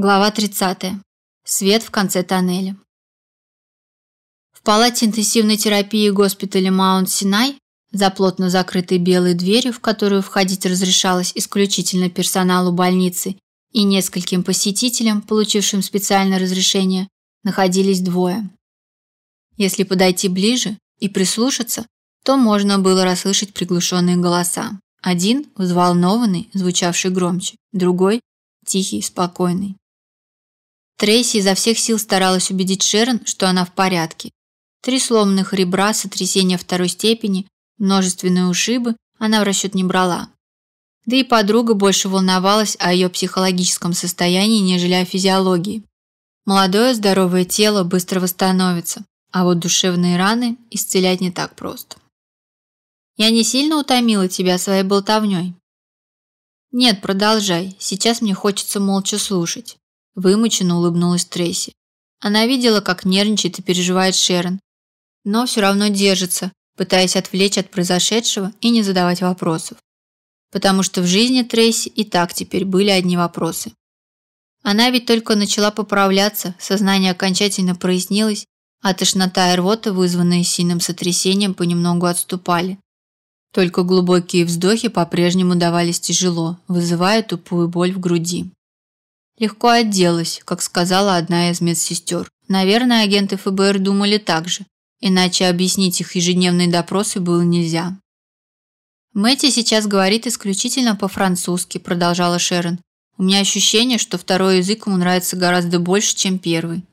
Глава 30. Свет в конце тоннеля. В палате интенсивной терапии госпиталя Маунт-Синай, за плотно закрытой белой дверью, в которую входить разрешалось исключительно персоналу больницы и нескольким посетителям, получившим специальное разрешение, находились двое. Если подойти ближе и прислушаться, то можно было расслышать приглушенные голоса. Один взволнованный, звучавший громче, другой тихий, спокойный. Трейси изо всех сил старалась убедить Шерон, что она в порядке. Три сломанных ребра, сотрясение второй степени, множественные ушибы она в расчет не брала. Да и подруга больше волновалась о ее психологическом состоянии, нежели о физиологии. Молодое здоровое тело быстро восстановится, а вот душевные раны исцелять не так просто. Я не сильно утомила тебя своей болтовней? Нет, продолжай. Сейчас мне хочется молча слушать. Вымученно улыбнулась Трейси. Она видела, как нервничает и переживает Шерон, но все равно держится, пытаясь отвлечь от произошедшего и не задавать вопросов. Потому что в жизни Трейси и так теперь были одни вопросы. Она ведь только начала поправляться, сознание окончательно прояснилось, а тошнота и рвота, вызванные сильным сотрясением, понемногу отступали. Только глубокие вздохи по-прежнему давались тяжело, вызывая тупую боль в груди. Легко отделалась, как сказала одна из медсестер. Наверное, агенты ФБР думали так же, иначе объяснить их ежедневные допросы было нельзя. Мэтти сейчас говорит исключительно по-французски, продолжала Шерон. У меня ощущение, что второй язык ему нравится гораздо больше, чем первый.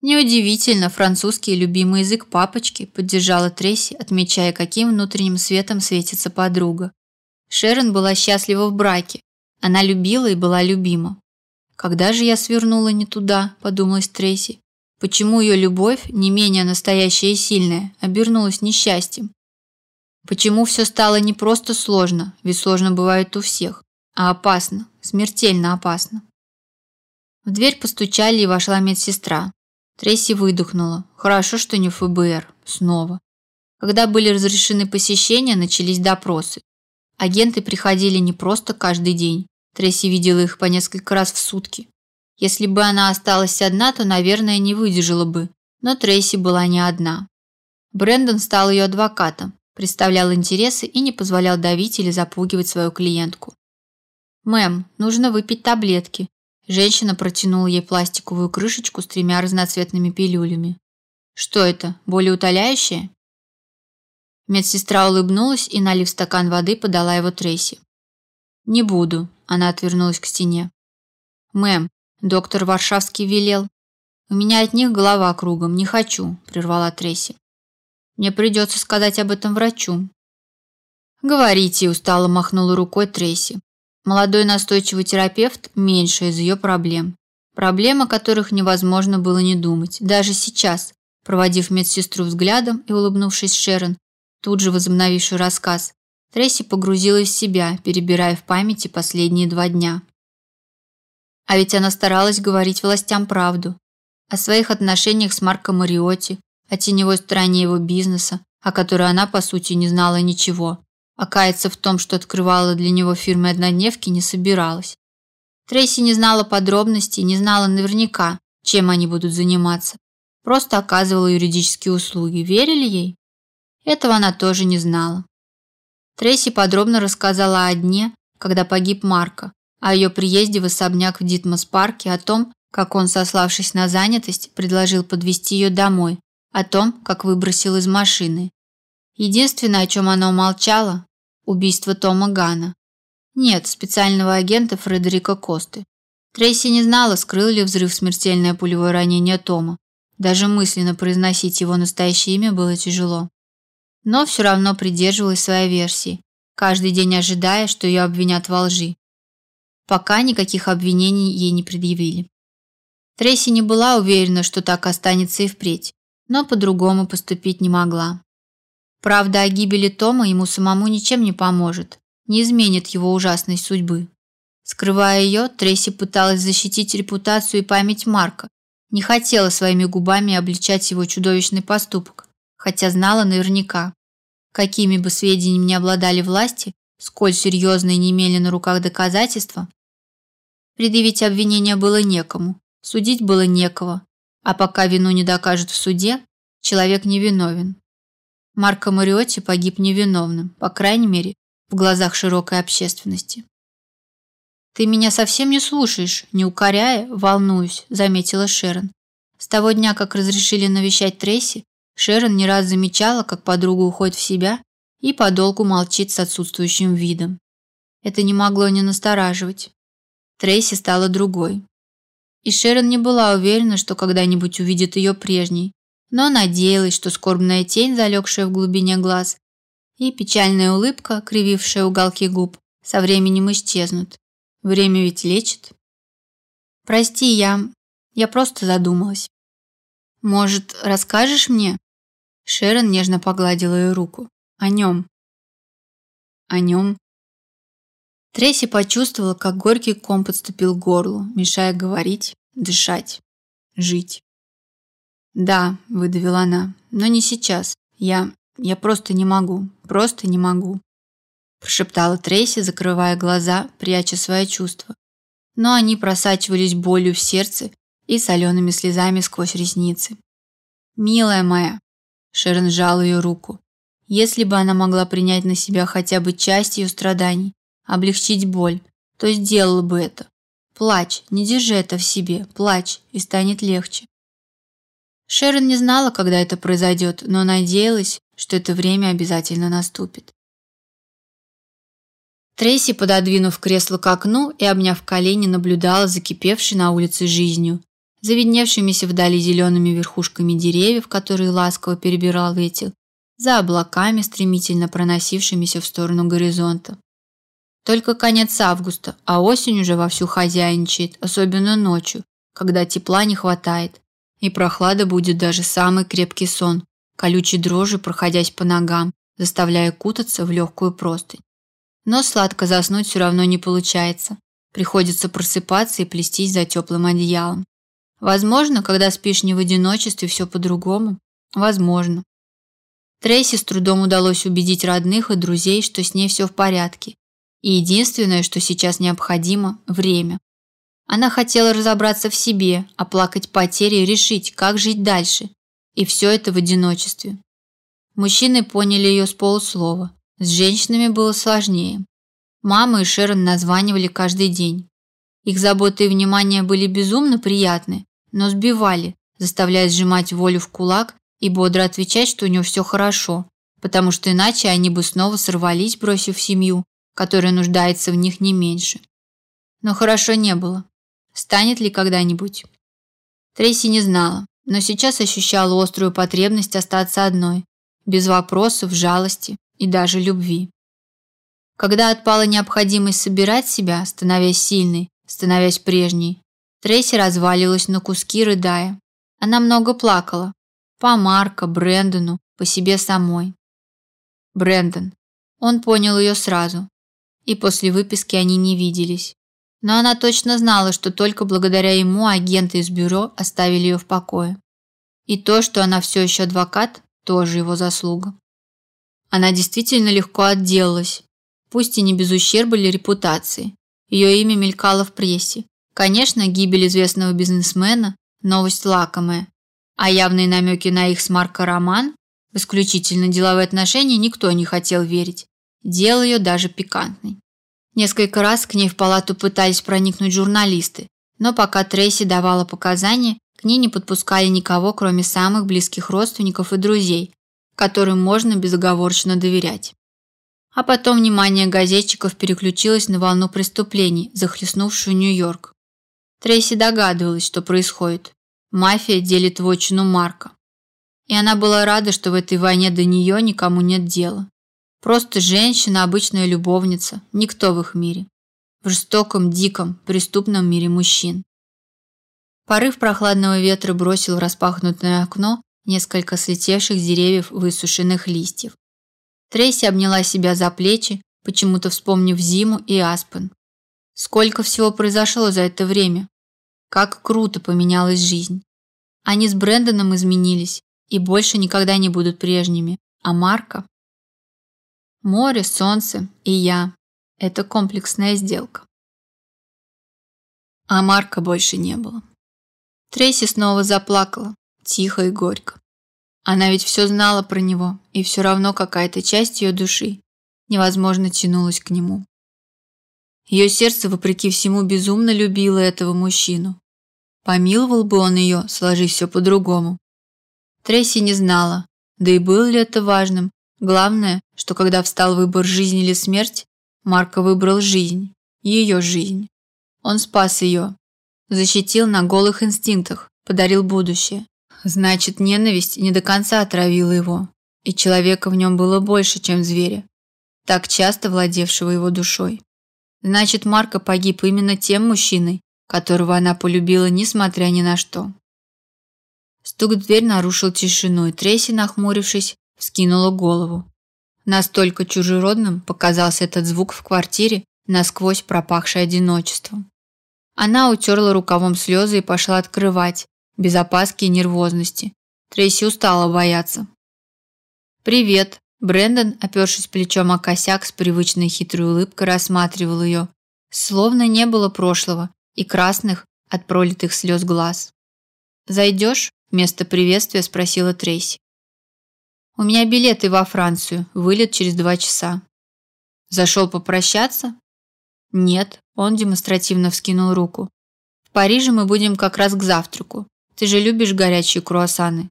Неудивительно, французский любимый язык папочки, поддержала Трейси, отмечая, каким внутренним светом светится подруга. Шерон была счастлива в браке. Она любила и была любима. Когда же я свернула не туда, подумалась Трейси. Почему ее любовь, не менее настоящая и сильная, обернулась несчастьем? Почему все стало не просто сложно, ведь сложно бывает у всех, а опасно, смертельно опасно? В дверь постучали и вошла медсестра. Трейси выдохнула. Хорошо, что не ФБР. Снова. Когда были разрешены посещения, начались допросы. Агенты приходили не просто каждый день, Трейси видела их по несколько раз в сутки. Если бы она осталась одна, то, наверное, не выдержала бы. Но Трейси была не одна. Брэндон стал ее адвокатом, представлял интересы и не позволял давить или запугивать свою клиентку. «Мэм, нужно выпить таблетки». Женщина протянула ей пластиковую крышечку с тремя разноцветными пилюлями. «Что это, болеутоляющее?» Медсестра улыбнулась и, налив стакан воды, подала его Трейси. «Не буду», – она отвернулась к стене. «Мэм, доктор Варшавский велел». «У меня от них голова кругом, не хочу», – прервала Трейси. «Мне придется сказать об этом врачу». «Говорите», – устало махнула рукой Трейси. Молодой настойчивый терапевт – меньше из ее проблем. Проблем, о которых невозможно было не думать. Даже сейчас, проводив медсестру взглядом и улыбнувшись Шерон, тут же возобновивший рассказ, Трейси погрузилась в себя, перебирая в памяти последние два дня. А ведь она старалась говорить властям правду. О своих отношениях с Марко Мариотти, о теневой стороне его бизнеса, о которой она, по сути, не знала ничего. А каяться в том, что открывала для него фирмы однодневки, не собиралась. Трейси не знала подробностей, не знала наверняка, чем они будут заниматься. Просто оказывала юридические услуги. Верили ей? Этого она тоже не знала. Трейси подробно рассказала о дне, когда погиб Марко, о ее приезде в особняк в Дитмос-парке, о том, как он, сославшись на занятость, предложил подвезти ее домой, о том, как выбросил из машины. Единственное, о чем она умолчала – убийство Тома Гана. Нет, специального агента Фредерика Косты. Трейси не знала, скрыл ли взрыв смертельное пулевое ранение Тома. Даже мысленно произносить его настоящее имя было тяжело но все равно придерживалась своей версии, каждый день ожидая, что ее обвинят во лжи. Пока никаких обвинений ей не предъявили. Трейси не была уверена, что так останется и впредь, но по-другому поступить не могла. Правда о гибели Тома ему самому ничем не поможет, не изменит его ужасной судьбы. Скрывая ее, Трейси пыталась защитить репутацию и память Марка, не хотела своими губами обличать его чудовищный поступок, хотя знала наверняка. Какими бы сведениями не обладали власти, сколь серьезные не имели на руках доказательства, Предъявить обвинение было некому, судить было некого, а пока вину не докажут в суде, человек невиновен. Марко Мариотти погиб невиновным, по крайней мере, в глазах широкой общественности. «Ты меня совсем не слушаешь, не укоряя, волнуюсь», – заметила Шерон. С того дня, как разрешили навещать Трейси, Шерон не раз замечала, как подруга уходит в себя и подолгу молчит с отсутствующим видом. Это не могло не настораживать. Трейси стала другой. И Шерон не была уверена, что когда-нибудь увидит ее прежней, но надеялась, что скорбная тень, залегшая в глубине глаз, и печальная улыбка, кривившая уголки губ, со временем исчезнут. Время ведь лечит. Прости, я... я просто задумалась. Может, расскажешь мне? Шерон нежно погладила ее руку. О нем. О нем. Трейси почувствовала, как горький ком подступил к горлу, мешая говорить, дышать, жить. «Да», – выдавила она, – «но не сейчас. Я... я просто не могу. Просто не могу» прошептала Трейси, закрывая глаза, пряча свои чувства. Но они просачивались болью в сердце и солеными слезами сквозь ресницы. «Милая моя!» Шерон сжал ее руку. Если бы она могла принять на себя хотя бы часть ее страданий, облегчить боль, то сделала бы это. Плачь, не держи это в себе, плачь, и станет легче. Шерон не знала, когда это произойдет, но надеялась, что это время обязательно наступит. Трейси, пододвинув кресло к окну и обняв колени, наблюдала за кипевшей на улице жизнью, за видневшимися вдали зелеными верхушками деревьев, которые ласково перебирал ветер, за облаками, стремительно проносившимися в сторону горизонта. Только конец августа, а осень уже вовсю хозяйничает, особенно ночью, когда тепла не хватает, и прохлада будет даже самый крепкий сон, колючей дрожью проходясь по ногам, заставляя кутаться в легкую простынь. Но сладко заснуть все равно не получается. Приходится просыпаться и плестись за теплым одеялом. Возможно, когда спишь не в одиночестве, все по-другому. Возможно. Трейси с трудом удалось убедить родных и друзей, что с ней все в порядке. И единственное, что сейчас необходимо – время. Она хотела разобраться в себе, оплакать потери и решить, как жить дальше. И все это в одиночестве. Мужчины поняли ее с полуслова. С женщинами было сложнее. Мама и Шерон названивали каждый день. Их заботы и внимание были безумно приятны, но сбивали, заставляя сжимать волю в кулак и бодро отвечать, что у нее все хорошо, потому что иначе они бы снова сорвались, бросив семью, которая нуждается в них не меньше. Но хорошо не было. Станет ли когда-нибудь? Трейси не знала, но сейчас ощущала острую потребность остаться одной, без вопросов, жалости, и даже любви. Когда отпала необходимость собирать себя, становясь сильной, становясь прежней, Трейси развалилась на куски, рыдая. Она много плакала. По Марко, Брэндону, по себе самой. Брэндон. Он понял ее сразу. И после выписки они не виделись. Но она точно знала, что только благодаря ему агенты из бюро оставили ее в покое. И то, что она все еще адвокат, тоже его заслуга. Она действительно легко отделалась, пусть и не без ущерба для репутации. Ее имя мелькало в прессе. Конечно, гибель известного бизнесмена – новость лакомая. А явные намеки на их с Марко роман, в исключительно деловые отношения, никто не хотел верить. Делал ее даже пикантной. Несколько раз к ней в палату пытались проникнуть журналисты, но пока Трейси давала показания, к ней не подпускали никого, кроме самых близких родственников и друзей, которым можно безоговорочно доверять. А потом внимание газетчиков переключилось на волну преступлений, захлестнувшую Нью-Йорк. Трейси догадывалась, что происходит. Мафия делит вотчину Марка. И она была рада, что в этой войне до нее никому нет дела. Просто женщина, обычная любовница, никто в их мире. В жестоком, диком, преступном мире мужчин. Порыв прохладного ветра бросил в распахнутое окно несколько слетевших с деревьев высушенных листьев. Трейси обняла себя за плечи, почему-то вспомнив зиму и Аспен. Сколько всего произошло за это время. Как круто поменялась жизнь. Они с Брэндоном изменились и больше никогда не будут прежними. А Марка? Море, солнце и я. Это комплексная сделка. а Марка больше не было. Трейси снова заплакала, тихо и горько. Она ведь все знала про него, и все равно какая-то часть ее души невозможно тянулась к нему. Ее сердце, вопреки всему, безумно любило этого мужчину. Помиловал бы он ее, сложив все по-другому. Трейси не знала, да и было ли это важным. Главное, что когда встал выбор жизнь или смерть, Марко выбрал жизнь, ее жизнь. Он спас ее, защитил на голых инстинктах, подарил будущее. Значит, ненависть не до конца отравила его, и человека в нем было больше, чем зверя, так часто владевшего его душой. Значит, Марко погиб именно тем мужчиной, которого она полюбила несмотря ни на что. Стук в дверь нарушил тишину, и Трейси, нахмурившись, вскинула голову. Настолько чужеродным показался этот звук в квартире, насквозь пропахшей одиночеством. Она утерла рукавом слезы и пошла открывать, без опаски и нервозности. Трейси устала бояться. «Привет!» Брэндон, опершись плечом о косяк, с привычной хитрой улыбкой рассматривал ее, словно не было прошлого и красных от пролитых слез глаз. «Зайдешь?» – вместо приветствия спросила Трейси. «У меня билеты во Францию, вылет через два часа». «Зашел попрощаться?» «Нет», – он демонстративно вскинул руку. «В Париже мы будем как раз к завтраку. Ты же любишь горячие круассаны».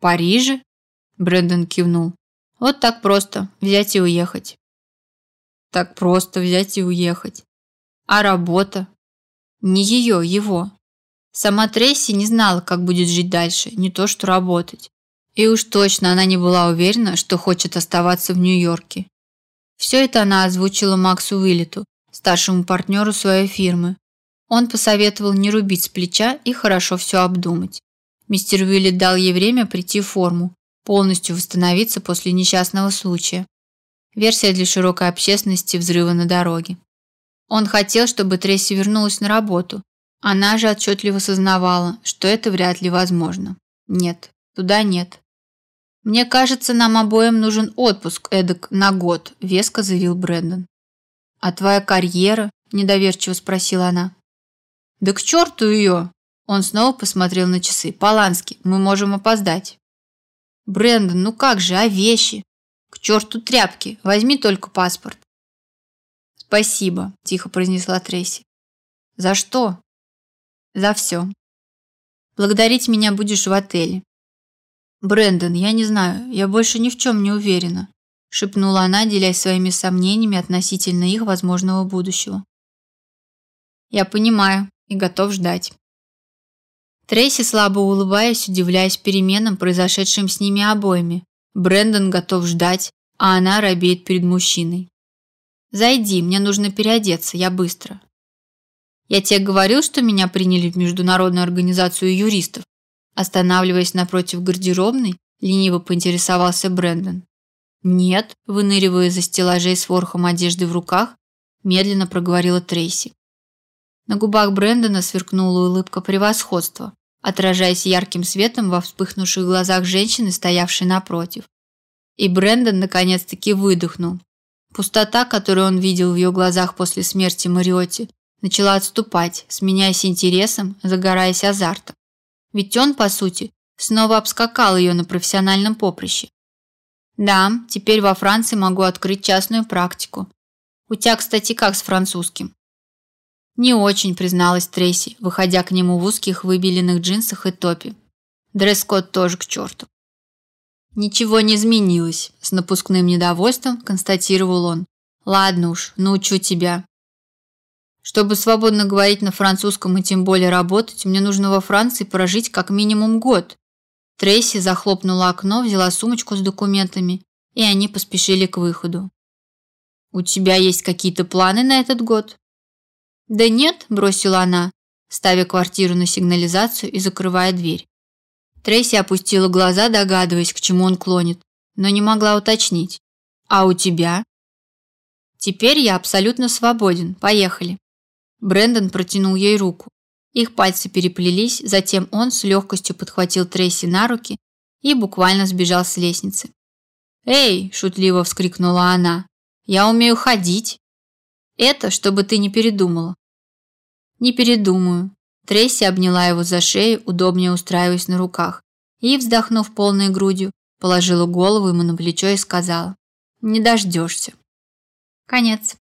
«Париже?» – Брэндон кивнул. «Вот так просто, взять и уехать». «Так просто взять и уехать. А работа?» «Не ее, его». Сама Трейси не знала, как будет жить дальше, не то что работать. И уж точно она не была уверена, что хочет оставаться в Нью-Йорке. Все это она озвучила Максу Виллету, старшему партнеру своей фирмы. Он посоветовал не рубить с плеча и хорошо все обдумать. Мистер Уиллет дал ей время прийти в форму, полностью восстановиться после несчастного случая. Версия для широкой общественности взрыва на дороге. Он хотел, чтобы Тресси вернулась на работу. Она же отчетливо сознавала, что это вряд ли возможно. Нет, туда нет. Мне кажется, нам обоим нужен отпуск эдак на год, веско заявил Брэндон. А твоя карьера? недоверчиво спросила она. Да к черту ее! Он снова посмотрел на часы. Полански, мы можем опоздать. Брэндон, ну как же, а вещи? К черту тряпки, возьми только паспорт. Спасибо, тихо произнесла Трейси. За что? За все. Благодарить меня будешь в отеле. Брэндон, я не знаю, я больше ни в чем не уверена, шепнула она, делясь своими сомнениями относительно их возможного будущего. Я понимаю и готов ждать. Трейси слабо улыбаясь, удивляясь переменам, произошедшим с ними обоими. Брэндон готов ждать, а она робеет перед мужчиной. Зайди, мне нужно переодеться, я быстро. Я тебе говорил, что меня приняли в международную организацию юристов. Останавливаясь напротив гардеробной, лениво поинтересовался Брэндон. Нет, выныривая за стеллажей с ворохом одежды в руках, медленно проговорила Трейси. На губах Брэндона сверкнула улыбка превосходства, отражаясь ярким светом во вспыхнувших глазах женщины, стоявшей напротив. И Брэндон наконец-таки выдохнул, Пустота, которую он видел в ее глазах после смерти Мариотти, начала отступать, сменяясь интересом, загораясь азартом. Ведь он, по сути, снова обскакал ее на профессиональном поприще. Да, теперь во Франции могу открыть частную практику. У тебя, кстати, как с французским? Не очень, призналась Трейси, выходя к нему в узких выбеленных джинсах и топе. Дресс-код тоже к черту. Ничего не изменилось, с напускным недовольством констатировал он. Ладно уж, научу тебя. Чтобы свободно говорить на французском и тем более работать, мне нужно во Франции прожить как минимум год. Трейси захлопнула окно, взяла сумочку с документами, и они поспешили к выходу. У тебя есть какие-то планы на этот год? Да нет, бросила она, ставя квартиру на сигнализацию и закрывая дверь. Трейси опустила глаза, догадываясь, к чему он клонит, но не могла уточнить. А у тебя? Теперь я абсолютно свободен. Поехали. Брэндон протянул ей руку. Их пальцы переплелись, затем он с легкостью подхватил Трейси на руки и буквально сбежал с лестницы. "Эй!" шутливо вскрикнула она. "Я умею ходить. Это, чтобы ты не передумала". Не передумаю. Трейси обняла его за шею, удобнее устраиваясь на руках, и, вздохнув полной грудью, положила голову ему на плечо и сказала: "Не дождешься». Конец.